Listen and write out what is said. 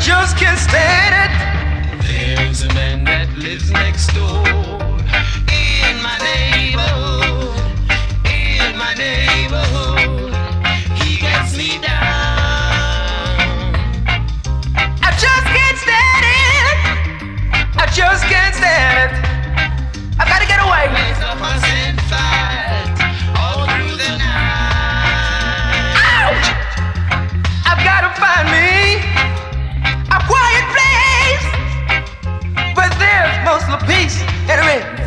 just can't stand it. There's a man that lives next door hustle, peace, Henry.